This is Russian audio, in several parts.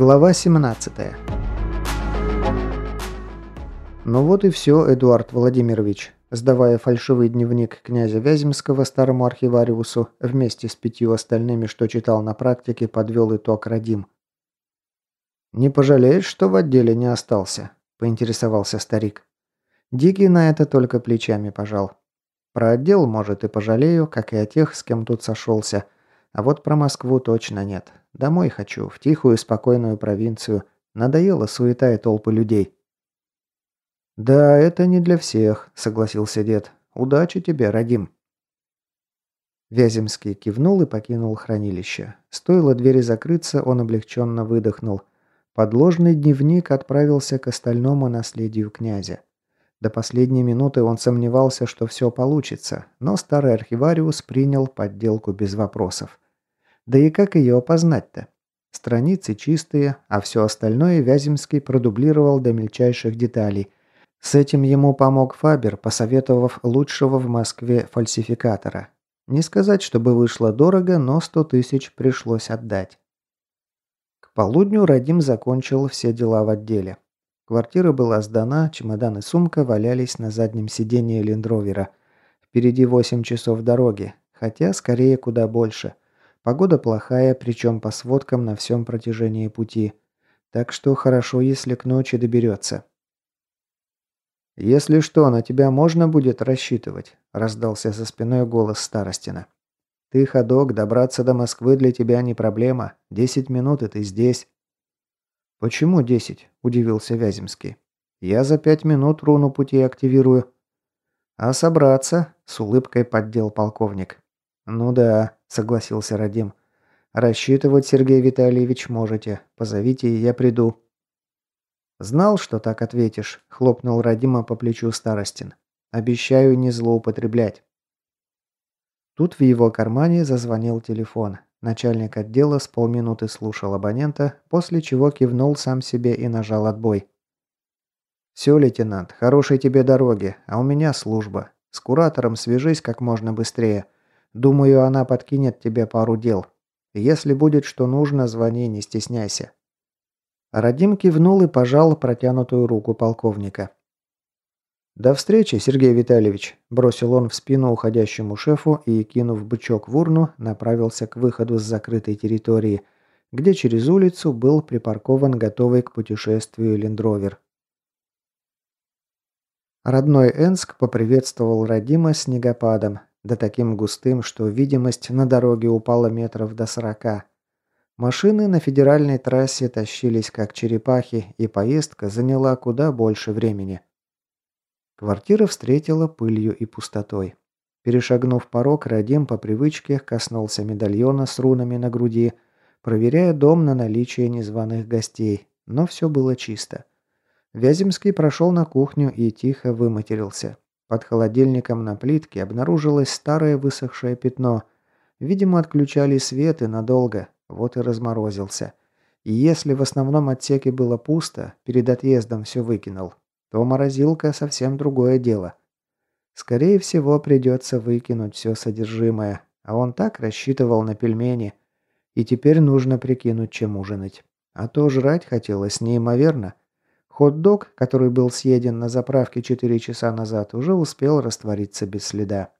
Глава 17 Ну вот и все, Эдуард Владимирович. Сдавая фальшивый дневник князя Вяземского старому архивариусу, вместе с пятью остальными, что читал на практике, подвел итог Радим. «Не пожалеешь, что в отделе не остался?» – поинтересовался старик. Дикий на это только плечами пожал. Про отдел, может, и пожалею, как и о тех, с кем тут сошелся. А вот про Москву точно нет. Домой хочу, в тихую спокойную провинцию. Надоела суета и толпы людей. «Да, это не для всех», — согласился дед. «Удачи тебе, родим». Вяземский кивнул и покинул хранилище. Стоило двери закрыться, он облегченно выдохнул. Подложный дневник отправился к остальному наследию князя. До последней минуты он сомневался, что все получится, но старый архивариус принял подделку без вопросов. Да и как ее опознать-то? Страницы чистые, а все остальное Вяземский продублировал до мельчайших деталей. С этим ему помог Фабер, посоветовав лучшего в Москве фальсификатора. Не сказать, чтобы вышло дорого, но 100 тысяч пришлось отдать. К полудню Радим закончил все дела в отделе. Квартира была сдана, чемодан и сумка валялись на заднем сиденье лендровера. Впереди 8 часов дороги, хотя скорее куда больше. Погода плохая, причем по сводкам на всем протяжении пути. Так что хорошо, если к ночи доберется. «Если что, на тебя можно будет рассчитывать», – раздался за спиной голос Старостина. «Ты, ходок, добраться до Москвы для тебя не проблема. Десять минут и ты здесь». «Почему десять?» – удивился Вяземский. «Я за пять минут руну пути активирую». «А собраться?» – с улыбкой поддел полковник. «Ну да», – согласился Радим. «Рассчитывать, Сергей Витальевич, можете. Позовите, и я приду». «Знал, что так ответишь», – хлопнул Радима по плечу Старостин. «Обещаю не злоупотреблять». Тут в его кармане зазвонил телефон. Начальник отдела с полминуты слушал абонента, после чего кивнул сам себе и нажал отбой. «Все, лейтенант, хорошей тебе дороги, а у меня служба. С куратором свяжись как можно быстрее. Думаю, она подкинет тебе пару дел. Если будет что нужно, звони, не стесняйся». Радим кивнул и пожал протянутую руку полковника. «До встречи, Сергей Витальевич», – бросил он в спину уходящему шефу и, кинув бычок в урну, направился к выходу с закрытой территории, где через улицу был припаркован готовый к путешествию лендровер. Родной Энск поприветствовал Радима снегопадом, да таким густым, что видимость на дороге упала метров до сорока. Машины на федеральной трассе тащились как черепахи, и поездка заняла куда больше времени. Квартира встретила пылью и пустотой. Перешагнув порог, Радим по привычке коснулся медальона с рунами на груди, проверяя дом на наличие незваных гостей, но все было чисто. Вяземский прошел на кухню и тихо выматерился. Под холодильником на плитке обнаружилось старое высохшее пятно. Видимо, отключали свет и надолго, вот и разморозился. И если в основном отсеке было пусто, перед отъездом все выкинул, то морозилка совсем другое дело. Скорее всего, придется выкинуть все содержимое, а он так рассчитывал на пельмени. И теперь нужно прикинуть, чем ужинать. А то жрать хотелось неимоверно. Хот-дог, который был съеден на заправке 4 часа назад, уже успел раствориться без следа.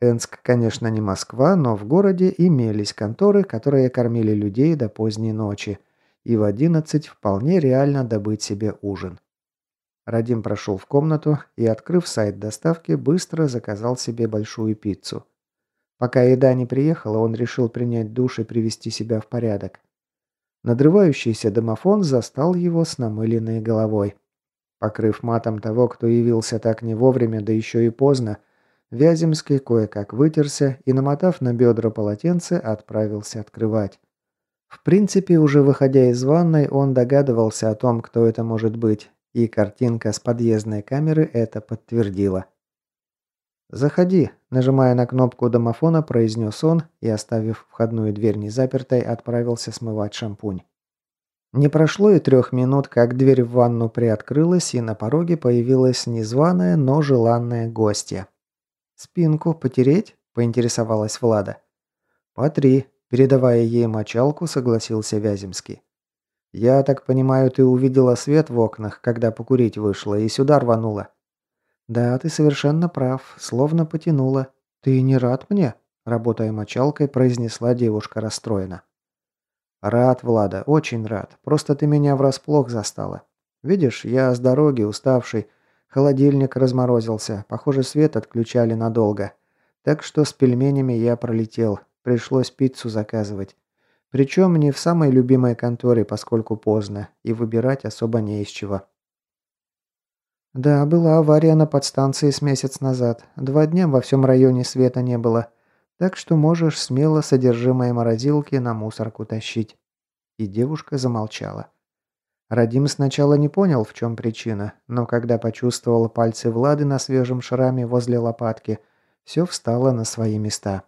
Энск, конечно, не Москва, но в городе имелись конторы, которые кормили людей до поздней ночи – и в 11 вполне реально добыть себе ужин. Радим прошел в комнату и, открыв сайт доставки, быстро заказал себе большую пиццу. Пока еда не приехала, он решил принять душ и привести себя в порядок. Надрывающийся домофон застал его с намыленной головой. Покрыв матом того, кто явился так не вовремя, да еще и поздно, Вяземский кое-как вытерся и, намотав на бедра полотенце, отправился открывать. В принципе, уже выходя из ванной, он догадывался о том, кто это может быть, и картинка с подъездной камеры это подтвердила. «Заходи», – нажимая на кнопку домофона, произнес он и, оставив входную дверь незапертой, отправился смывать шампунь. Не прошло и трех минут, как дверь в ванну приоткрылась, и на пороге появилась незваная, но желанная гостья. «Спинку потереть?» – поинтересовалась Влада. «По три», Передавая ей мочалку, согласился Вяземский. «Я так понимаю, ты увидела свет в окнах, когда покурить вышла, и сюда рванула?» «Да, ты совершенно прав, словно потянула. Ты не рад мне?» Работая мочалкой, произнесла девушка расстроена. «Рад, Влада, очень рад. Просто ты меня врасплох застала. Видишь, я с дороги, уставший. Холодильник разморозился. Похоже, свет отключали надолго. Так что с пельменями я пролетел. Пришлось пиццу заказывать. Причем не в самой любимой конторе, поскольку поздно, и выбирать особо не из чего. Да, была авария на подстанции с месяц назад. Два дня во всем районе света не было. Так что можешь смело содержимое морозилки на мусорку тащить. И девушка замолчала. Радим сначала не понял, в чем причина, но когда почувствовал пальцы Влады на свежем шраме возле лопатки, все встало на свои места.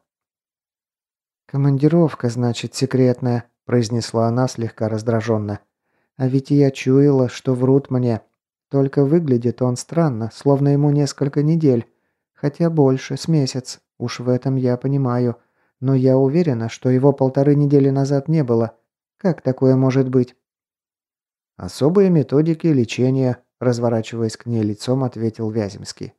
«Командировка, значит, секретная», – произнесла она слегка раздраженно. «А ведь я чуяла, что врут мне. Только выглядит он странно, словно ему несколько недель. Хотя больше, с месяц. Уж в этом я понимаю. Но я уверена, что его полторы недели назад не было. Как такое может быть?» «Особые методики лечения», – разворачиваясь к ней лицом, ответил Вяземский.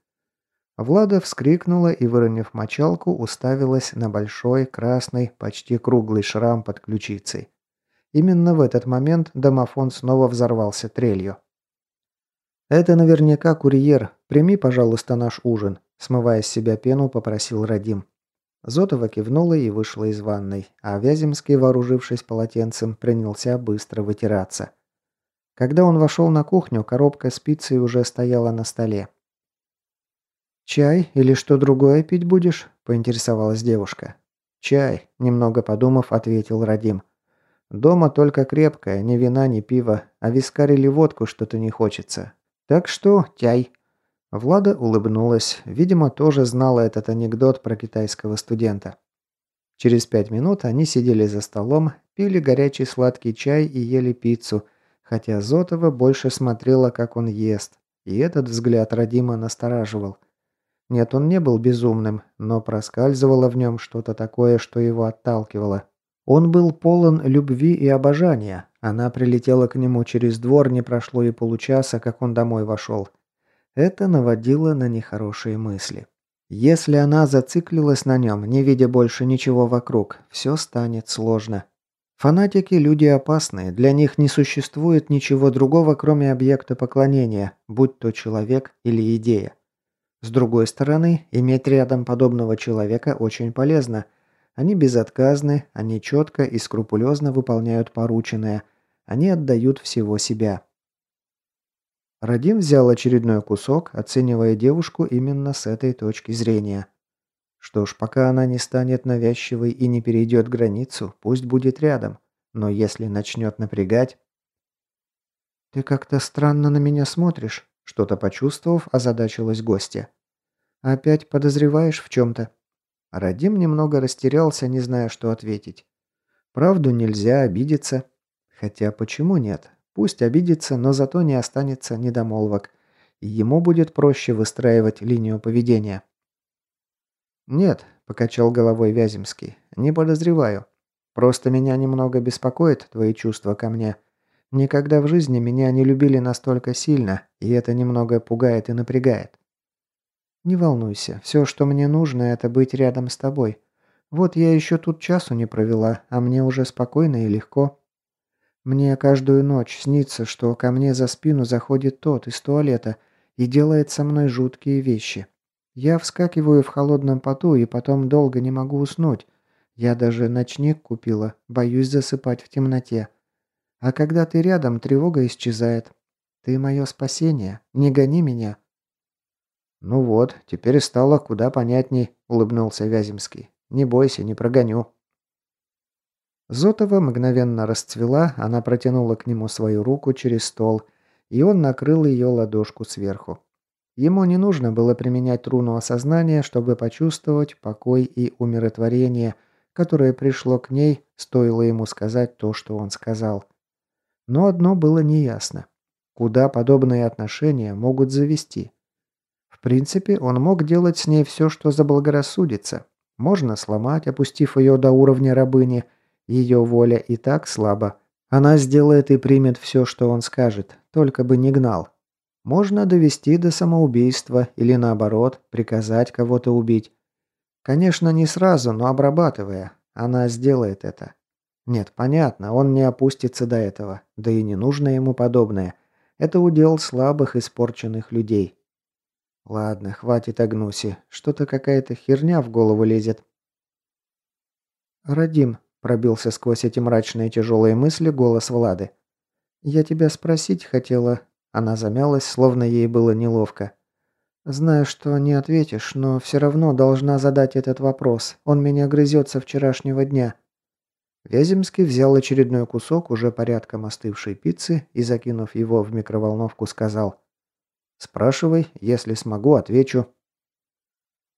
Влада вскрикнула и, выронив мочалку, уставилась на большой, красный, почти круглый шрам под ключицей. Именно в этот момент домофон снова взорвался трелью. «Это наверняка курьер. Прими, пожалуйста, наш ужин», – смывая с себя пену, попросил Радим. Зотова кивнула и вышла из ванной, а Вяземский, вооружившись полотенцем, принялся быстро вытираться. Когда он вошел на кухню, коробка с пиццей уже стояла на столе. «Чай или что другое пить будешь?» – поинтересовалась девушка. «Чай», – немного подумав, ответил Радим. «Дома только крепкое, ни вина, ни пива, а вискарь или водку что-то не хочется. Так что чай». Влада улыбнулась, видимо, тоже знала этот анекдот про китайского студента. Через пять минут они сидели за столом, пили горячий сладкий чай и ели пиццу, хотя Зотова больше смотрела, как он ест, и этот взгляд Радима настораживал. Нет, он не был безумным, но проскальзывало в нем что-то такое, что его отталкивало. Он был полон любви и обожания. Она прилетела к нему через двор, не прошло и получаса, как он домой вошел. Это наводило на нехорошие мысли. Если она зациклилась на нем, не видя больше ничего вокруг, все станет сложно. Фанатики – люди опасные, для них не существует ничего другого, кроме объекта поклонения, будь то человек или идея. С другой стороны, иметь рядом подобного человека очень полезно. Они безотказны, они четко и скрупулезно выполняют порученное, они отдают всего себя. Радим взял очередной кусок, оценивая девушку именно с этой точки зрения. Что ж, пока она не станет навязчивой и не перейдет границу, пусть будет рядом. Но если начнет напрягать... «Ты как-то странно на меня смотришь», — что-то почувствовав, озадачилась гостья. «Опять подозреваешь в чем-то?» Радим немного растерялся, не зная, что ответить. «Правду нельзя обидеться. Хотя почему нет? Пусть обидится, но зато не останется недомолвок. И ему будет проще выстраивать линию поведения». «Нет», – покачал головой Вяземский, – «не подозреваю. Просто меня немного беспокоит твои чувства ко мне. Никогда в жизни меня не любили настолько сильно, и это немного пугает и напрягает. «Не волнуйся. Все, что мне нужно, это быть рядом с тобой. Вот я еще тут часу не провела, а мне уже спокойно и легко. Мне каждую ночь снится, что ко мне за спину заходит тот из туалета и делает со мной жуткие вещи. Я вскакиваю в холодном поту и потом долго не могу уснуть. Я даже ночник купила, боюсь засыпать в темноте. А когда ты рядом, тревога исчезает. Ты мое спасение. Не гони меня. «Ну вот, теперь стало куда понятней», – улыбнулся Вяземский. «Не бойся, не прогоню». Зотова мгновенно расцвела, она протянула к нему свою руку через стол, и он накрыл ее ладошку сверху. Ему не нужно было применять руну осознания, чтобы почувствовать покой и умиротворение, которое пришло к ней, стоило ему сказать то, что он сказал. Но одно было неясно. Куда подобные отношения могут завести? принципе, он мог делать с ней все, что заблагорассудится. Можно сломать, опустив ее до уровня рабыни, Ее воля и так слаба. Она сделает и примет все, что он скажет, только бы не гнал. Можно довести до самоубийства или наоборот, приказать кого-то убить. Конечно, не сразу, но обрабатывая. Она сделает это. Нет, понятно, он не опустится до этого. Да и не нужно ему подобное. Это удел слабых, испорченных людей. Ладно, хватит Агнуси. Что-то какая-то херня в голову лезет. «Радим», – пробился сквозь эти мрачные тяжелые мысли голос Влады. «Я тебя спросить хотела». Она замялась, словно ей было неловко. «Знаю, что не ответишь, но все равно должна задать этот вопрос. Он меня грызет со вчерашнего дня». Вяземский взял очередной кусок уже порядком остывшей пиццы и, закинув его в микроволновку, сказал «Спрашивай, если смогу, отвечу».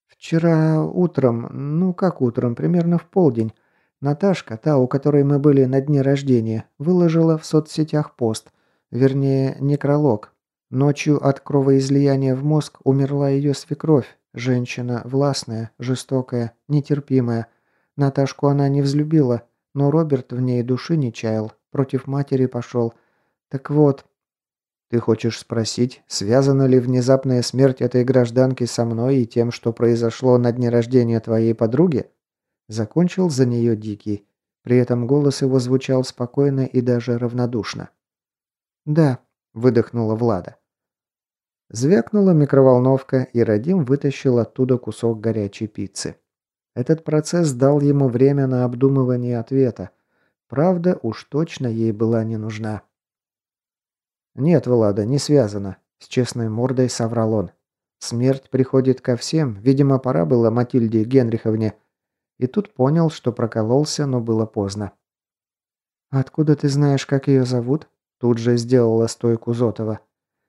«Вчера утром, ну как утром, примерно в полдень, Наташка, та, у которой мы были на дне рождения, выложила в соцсетях пост, вернее, некролог. Ночью от кровоизлияния в мозг умерла ее свекровь, женщина властная, жестокая, нетерпимая. Наташку она не взлюбила, но Роберт в ней души не чаял, против матери пошел. Так вот, ты хочешь спросить, связана ли внезапная смерть этой гражданки со мной и тем, что произошло на дне рождения твоей подруги? Закончил за нее Дикий. При этом голос его звучал спокойно и даже равнодушно. «Да», – выдохнула Влада. Звякнула микроволновка, и Радим вытащил оттуда кусок горячей пиццы. Этот процесс дал ему время на обдумывание ответа. Правда, уж точно ей была не нужна. «Нет, Влада, не связано», – с честной мордой соврал он. «Смерть приходит ко всем. Видимо, пора было Матильде Генриховне». И тут понял, что прокололся, но было поздно. «Откуда ты знаешь, как ее зовут?» Тут же сделала стойку Зотова.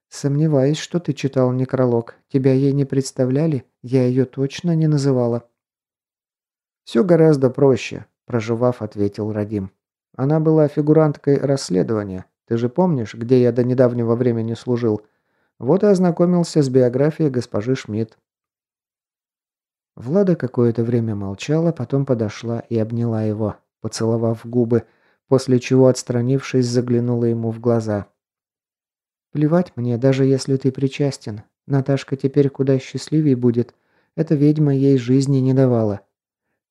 «Сомневаюсь, что ты читал некролог. Тебя ей не представляли? Я ее точно не называла». «Все гораздо проще», – проживав, ответил Радим. «Она была фигуранткой расследования. Ты же помнишь, где я до недавнего времени служил? Вот и ознакомился с биографией госпожи Шмидт. Влада какое-то время молчала, потом подошла и обняла его, поцеловав губы, после чего, отстранившись, заглянула ему в глаза. «Плевать мне, даже если ты причастен. Наташка теперь куда счастливее будет. Эта ведьма ей жизни не давала.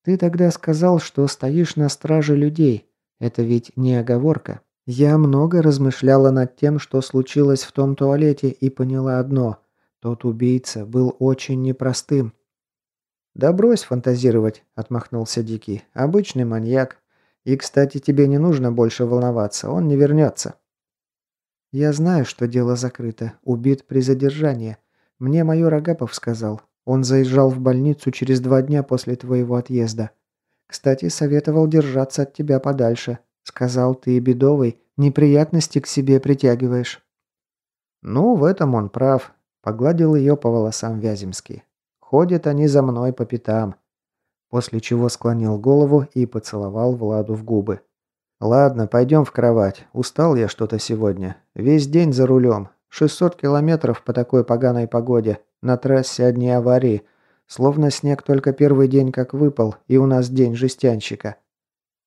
Ты тогда сказал, что стоишь на страже людей. Это ведь не оговорка. Я много размышляла над тем, что случилось в том туалете, и поняла одно. Тот убийца был очень непростым. «Да брось фантазировать», – отмахнулся Дикий. «Обычный маньяк. И, кстати, тебе не нужно больше волноваться, он не вернется». «Я знаю, что дело закрыто. Убит при задержании. Мне майор Агапов сказал. Он заезжал в больницу через два дня после твоего отъезда. Кстати, советовал держаться от тебя подальше. Сказал, ты бедовый, неприятности к себе притягиваешь. Ну, в этом он прав. Погладил ее по волосам Вяземский. Ходят они за мной по пятам. После чего склонил голову и поцеловал Владу в губы. «Ладно, пойдем в кровать. Устал я что-то сегодня. Весь день за рулем. 600 километров по такой поганой погоде. На трассе одни аварии. Словно снег только первый день как выпал, и у нас день жестянщика.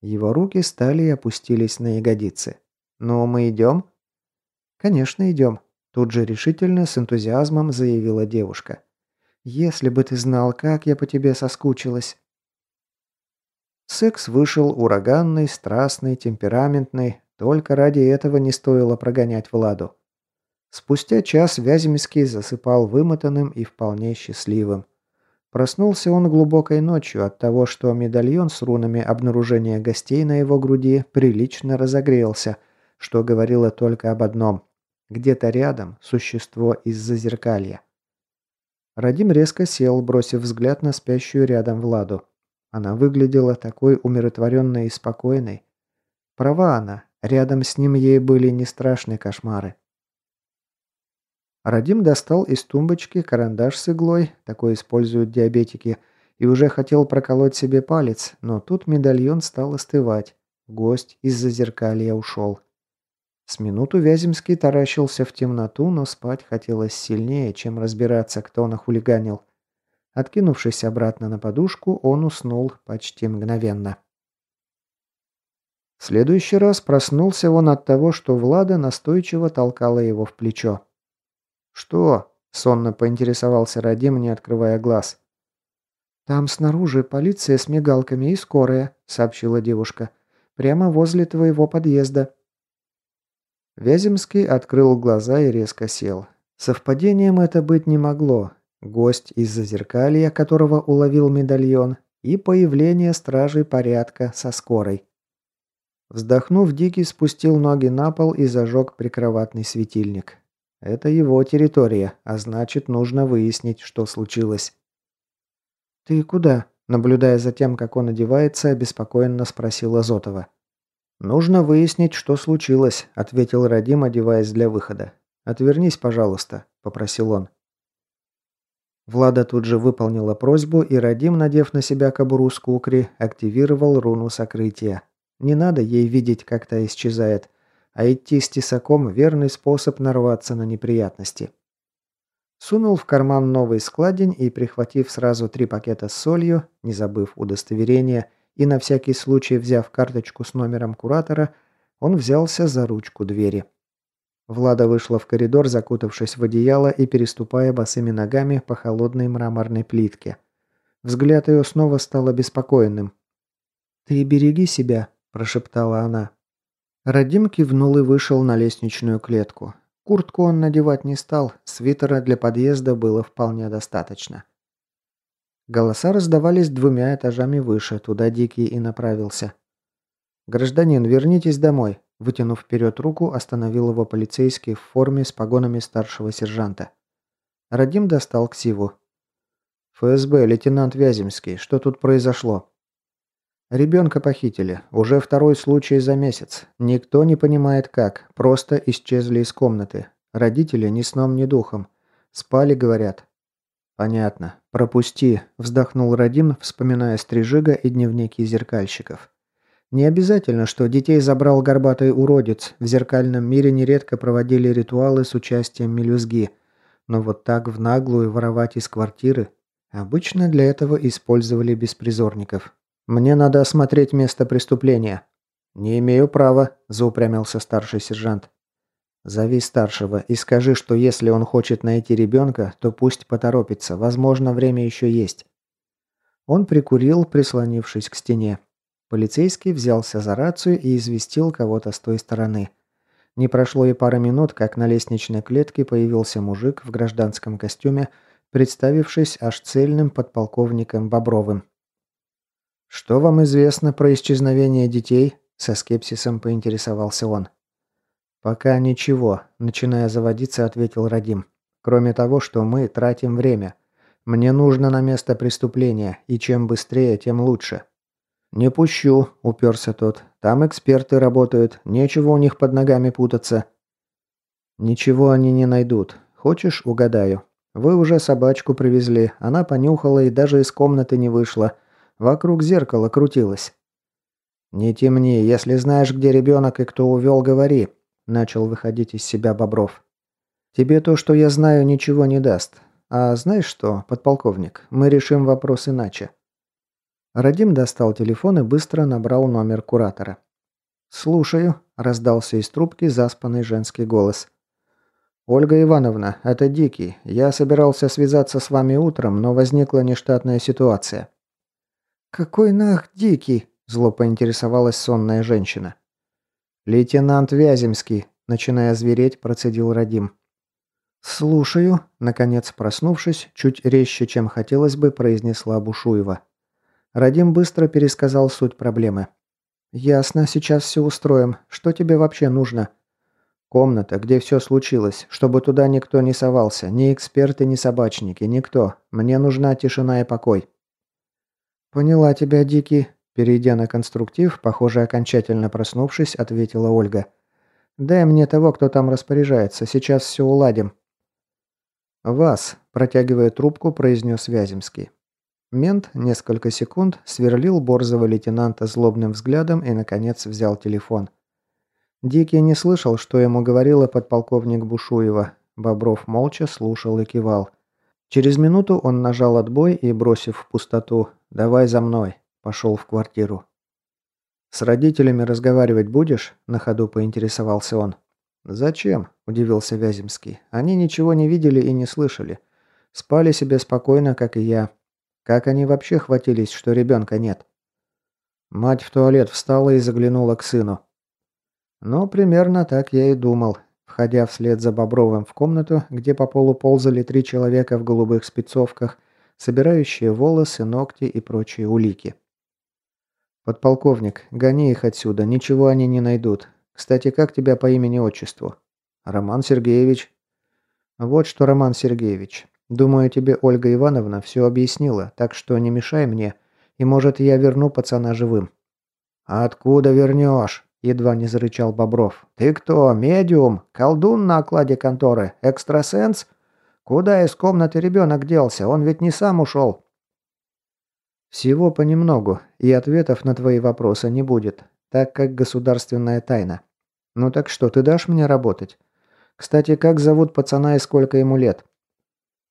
Его руки стали и опустились на ягодицы. «Ну, мы идем?» «Конечно, идем», – тут же решительно, с энтузиазмом заявила девушка. «Если бы ты знал, как я по тебе соскучилась». Секс вышел ураганный, страстный, темпераментный, только ради этого не стоило прогонять Владу. Спустя час Вяземский засыпал вымотанным и вполне счастливым. Проснулся он глубокой ночью от того, что медальон с рунами обнаружения гостей на его груди прилично разогрелся, что говорило только об одном. Где-то рядом существо из зазеркалья. Радим резко сел, бросив взгляд на спящую рядом Владу. Она выглядела такой умиротворенной и спокойной. Права она, рядом с ним ей были не страшные кошмары. Радим достал из тумбочки карандаш с иглой, такой используют диабетики, и уже хотел проколоть себе палец, но тут медальон стал остывать. Гость из-за зеркалья ушел. С минуту Вяземский таращился в темноту, но спать хотелось сильнее, чем разбираться, кто нахулиганил. Откинувшись обратно на подушку, он уснул почти мгновенно. В следующий раз проснулся он от того, что Влада настойчиво толкала его в плечо. «Что?» – сонно поинтересовался Радим, не открывая глаз. «Там снаружи полиция с мигалками и скорая», – сообщила девушка. «Прямо возле твоего подъезда». Вяземский открыл глаза и резко сел. Совпадением это быть не могло. Гость из-за зеркалья, которого уловил медальон, и появление стражей порядка со скорой. Вздохнув, Дикий спустил ноги на пол и зажег прикроватный светильник. Это его территория, а значит, нужно выяснить, что случилось. «Ты куда?» – наблюдая за тем, как он одевается, обеспокоенно спросила Зотова. «Нужно выяснить, что случилось», – ответил Радим, одеваясь для выхода. «Отвернись, пожалуйста», – попросил он. Влада тут же выполнила просьбу, и Радим, надев на себя кобуру с кукри, активировал руну сокрытия. Не надо ей видеть, как та исчезает, а идти с тесаком – верный способ нарваться на неприятности. Сунул в карман новый складень и, прихватив сразу три пакета с солью, не забыв удостоверения и на всякий случай взяв карточку с номером куратора, он взялся за ручку двери. Влада вышла в коридор, закутавшись в одеяло и переступая босыми ногами по холодной мраморной плитке. Взгляд ее снова стал обеспокоенным. «Ты береги себя», – прошептала она. Радим кивнул и вышел на лестничную клетку. Куртку он надевать не стал, свитера для подъезда было вполне достаточно. Голоса раздавались двумя этажами выше, туда Дикий и направился. «Гражданин, вернитесь домой», – вытянув вперед руку, остановил его полицейский в форме с погонами старшего сержанта. Радим достал ксиву. «ФСБ, лейтенант Вяземский, что тут произошло?» Ребенка похитили. Уже второй случай за месяц. Никто не понимает как. Просто исчезли из комнаты. Родители ни сном, ни духом. Спали, говорят. Понятно. Пропусти, вздохнул Радим, вспоминая стрижига и дневники зеркальщиков. Не обязательно, что детей забрал горбатый уродец. В зеркальном мире нередко проводили ритуалы с участием мелюзги. Но вот так в наглую воровать из квартиры обычно для этого использовали беспризорников. «Мне надо осмотреть место преступления». «Не имею права», – заупрямился старший сержант. «Зови старшего и скажи, что если он хочет найти ребенка, то пусть поторопится, возможно, время еще есть». Он прикурил, прислонившись к стене. Полицейский взялся за рацию и известил кого-то с той стороны. Не прошло и пары минут, как на лестничной клетке появился мужик в гражданском костюме, представившись аж цельным подполковником Бобровым. «Что вам известно про исчезновение детей?» Со скепсисом поинтересовался он. «Пока ничего», – начиная заводиться, ответил Радим. «Кроме того, что мы тратим время. Мне нужно на место преступления, и чем быстрее, тем лучше». «Не пущу», – уперся тот. «Там эксперты работают, нечего у них под ногами путаться». «Ничего они не найдут. Хочешь, угадаю. Вы уже собачку привезли, она понюхала и даже из комнаты не вышла. Вокруг зеркала крутилась. «Не темни, если знаешь, где ребенок и кто увел, говори», – начал выходить из себя Бобров. «Тебе то, что я знаю, ничего не даст. А знаешь что, подполковник, мы решим вопрос иначе». Радим достал телефон и быстро набрал номер куратора. «Слушаю», – раздался из трубки заспанный женский голос. «Ольга Ивановна, это Дикий. Я собирался связаться с вами утром, но возникла нештатная ситуация». «Какой нах дикий?» – зло поинтересовалась сонная женщина. «Лейтенант Вяземский», – начиная звереть, процедил Радим. «Слушаю», – наконец проснувшись, чуть резче, чем хотелось бы, произнесла Бушуева. Радим быстро пересказал суть проблемы. «Ясно, сейчас все устроим. Что тебе вообще нужно?» «Комната, где все случилось, чтобы туда никто не совался, ни эксперты, ни собачники, никто. Мне нужна тишина и покой». «Поняла тебя, Дикий», – перейдя на конструктив, похоже, окончательно проснувшись, ответила Ольга. «Дай мне того, кто там распоряжается, сейчас все уладим». «Вас», – протягивая трубку, произнес Вяземский. Мент несколько секунд сверлил борзого лейтенанта злобным взглядом и, наконец, взял телефон. Дикий не слышал, что ему говорила подполковник Бушуева. Бобров молча слушал и кивал. Через минуту он нажал отбой и, бросив в пустоту «Давай за мной», пошел в квартиру. «С родителями разговаривать будешь?» – на ходу поинтересовался он. «Зачем?» – удивился Вяземский. «Они ничего не видели и не слышали. Спали себе спокойно, как и я. Как они вообще хватились, что ребенка нет?» Мать в туалет встала и заглянула к сыну. «Ну, примерно так я и думал», входя вслед за Бобровым в комнату, где по полу ползали три человека в голубых спецовках, собирающие волосы, ногти и прочие улики. «Подполковник, гони их отсюда, ничего они не найдут. Кстати, как тебя по имени-отчеству?» «Роман Сергеевич». «Вот что, Роман Сергеевич. Думаю, тебе Ольга Ивановна все объяснила, так что не мешай мне, и, может, я верну пацана живым». «А откуда вернешь?» – едва не зарычал Бобров. «Ты кто, медиум? Колдун на окладе конторы? Экстрасенс? Куда из комнаты ребенок делся? Он ведь не сам ушел». Всего понемногу, и ответов на твои вопросы не будет, так как государственная тайна. Ну так что, ты дашь мне работать? Кстати, как зовут пацана и сколько ему лет?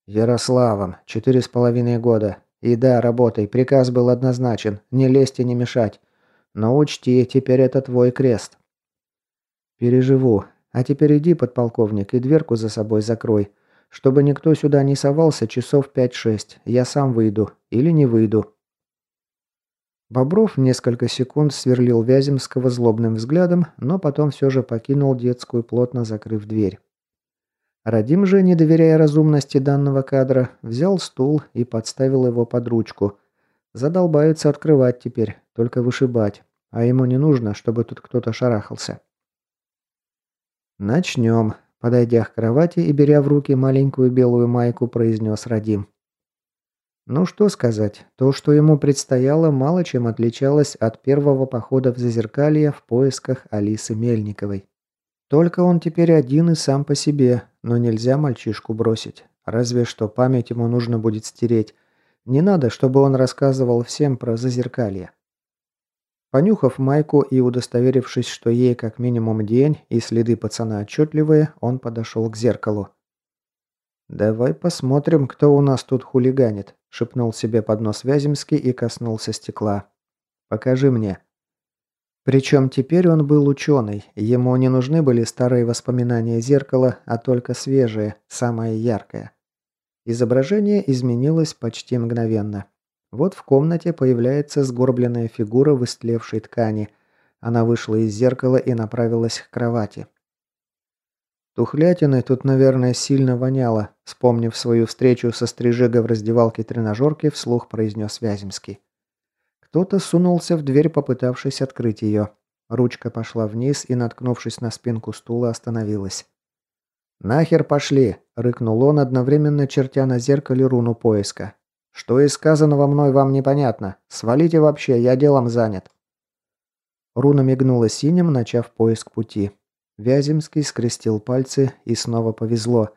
Ярославом, четыре с половиной года. И да, работай, приказ был однозначен, не лезть и не мешать. Но учти, теперь это твой крест. Переживу. А теперь иди, подполковник, и дверку за собой закрой. Чтобы никто сюда не совался часов пять-шесть. Я сам выйду. Или не выйду. Бобров несколько секунд сверлил Вяземского злобным взглядом, но потом все же покинул детскую, плотно закрыв дверь. Радим же, не доверяя разумности данного кадра, взял стул и подставил его под ручку. Задолбаются открывать теперь, только вышибать, а ему не нужно, чтобы тут кто-то шарахался. «Начнем», – подойдя к кровати и беря в руки маленькую белую майку, произнес Радим. Ну что сказать, то, что ему предстояло, мало чем отличалось от первого похода в Зазеркалье в поисках Алисы Мельниковой. Только он теперь один и сам по себе, но нельзя мальчишку бросить. Разве что память ему нужно будет стереть. Не надо, чтобы он рассказывал всем про Зазеркалье. Понюхав майку и удостоверившись, что ей как минимум день и следы пацана отчетливые, он подошел к зеркалу. «Давай посмотрим, кто у нас тут хулиганит», – шепнул себе под нос Вяземский и коснулся стекла. «Покажи мне». Причем теперь он был ученый, ему не нужны были старые воспоминания зеркала, а только свежее, самое яркое. Изображение изменилось почти мгновенно. Вот в комнате появляется сгорбленная фигура в истлевшей ткани. Она вышла из зеркала и направилась к кровати. Тухлятиной тут, наверное, сильно воняло, вспомнив свою встречу со стрижегой в раздевалке тренажерки, вслух произнес Вяземский. Кто-то сунулся в дверь, попытавшись открыть ее. Ручка пошла вниз и, наткнувшись на спинку стула, остановилась. «Нахер пошли!» – рыкнул он, одновременно чертя на зеркале руну поиска. «Что из сказанного мной вам непонятно? Свалите вообще, я делом занят!» Руна мигнула синим, начав поиск пути. Вяземский скрестил пальцы и снова повезло.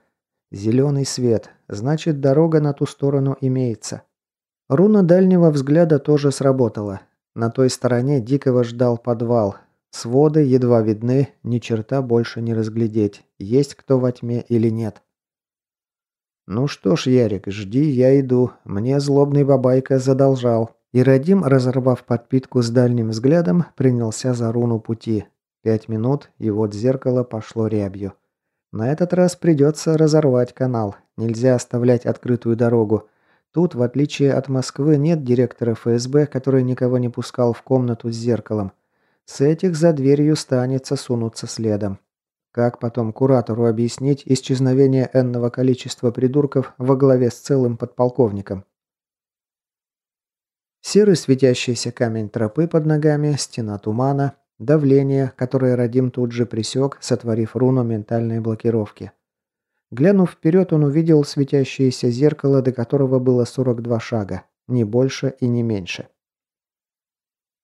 Зеленый свет, значит дорога на ту сторону имеется. Руна дальнего взгляда тоже сработала. На той стороне Дикого ждал подвал. Своды едва видны, ни черта больше не разглядеть, есть кто во тьме или нет. «Ну что ж, Ярик, жди, я иду. Мне злобный бабайка задолжал». И Радим, разорвав подпитку с дальним взглядом, принялся за руну пути. Пять минут, и вот зеркало пошло рябью. На этот раз придется разорвать канал. Нельзя оставлять открытую дорогу. Тут, в отличие от Москвы, нет директора ФСБ, который никого не пускал в комнату с зеркалом. С этих за дверью станется сунуться следом. Как потом куратору объяснить исчезновение энного количества придурков во главе с целым подполковником? Серый светящийся камень тропы под ногами, стена тумана, Давление, которое Радим тут же присек, сотворив руну ментальной блокировки. Глянув вперед, он увидел светящееся зеркало, до которого было 42 шага. Ни больше и не меньше.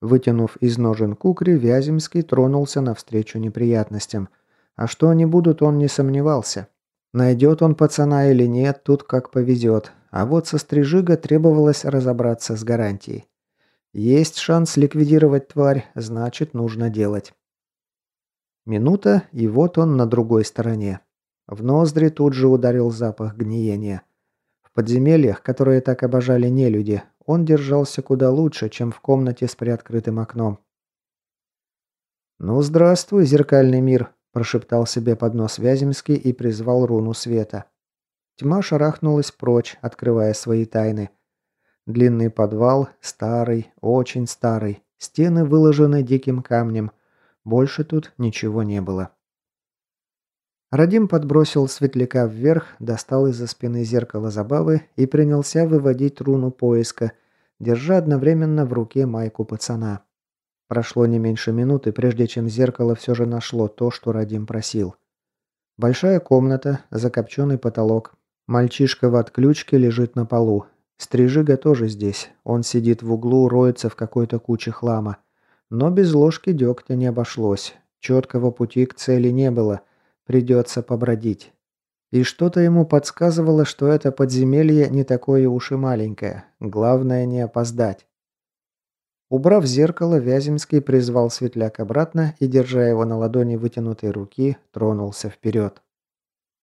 Вытянув из ножен кукри, Вяземский тронулся навстречу неприятностям. А что они будут, он не сомневался. Найдет он пацана или нет, тут как повезет. А вот со стрижига требовалось разобраться с гарантией. Есть шанс ликвидировать тварь, значит, нужно делать. Минута, и вот он на другой стороне. В ноздри тут же ударил запах гниения. В подземельях, которые так обожали нелюди, он держался куда лучше, чем в комнате с приоткрытым окном. «Ну, здравствуй, зеркальный мир», – прошептал себе под нос Вяземский и призвал руну света. Тьма шарахнулась прочь, открывая свои тайны. Длинный подвал, старый, очень старый, стены выложены диким камнем. Больше тут ничего не было. Радим подбросил светляка вверх, достал из-за спины зеркало забавы и принялся выводить руну поиска, держа одновременно в руке майку пацана. Прошло не меньше минуты, прежде чем зеркало все же нашло то, что Радим просил. Большая комната, закопченный потолок. Мальчишка в отключке лежит на полу. Стрижига тоже здесь. Он сидит в углу, роется в какой-то куче хлама. Но без ложки дегтя не обошлось. Четкого пути к цели не было. Придется побродить. И что-то ему подсказывало, что это подземелье не такое уж и маленькое. Главное не опоздать. Убрав зеркало, Вяземский призвал светляк обратно и, держа его на ладони вытянутой руки, тронулся вперед.